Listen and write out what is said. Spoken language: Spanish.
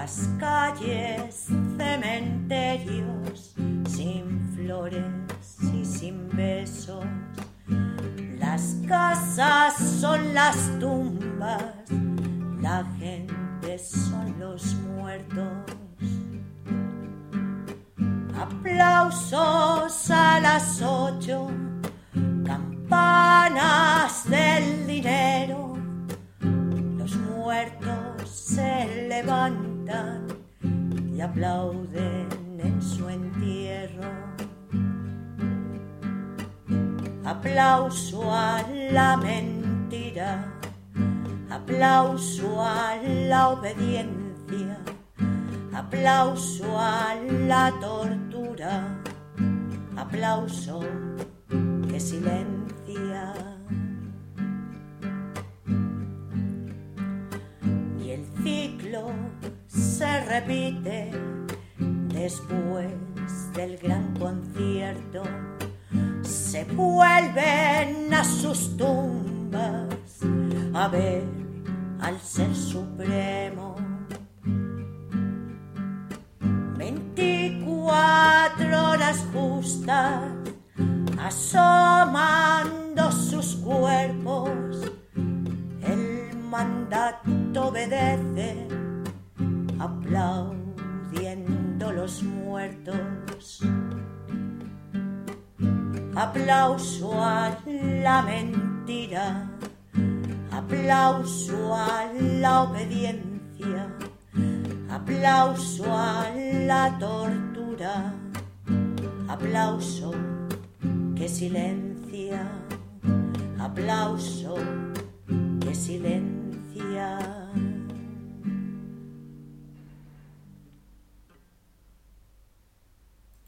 las calles, cementerios, sin flores y sin besos. Las casas son las tumbas, la gente son los muertos. Aplausos a las ocho, y aplauden en su entierro. Aplauso a la mentira, aplauso a la obediencia, aplauso a la tortura, aplauso que silencia. Y el ciclo se repite después del gran concierto se vuelven a sus tumbas a ver al ser supremo. 24 horas justas asomando sus cuerpos, el mandato obedece, aplaudiendo los muertos. Aplauso a la mentira, aplauso a la obediencia, aplauso a la tortura, aplauso que silencia, aplauso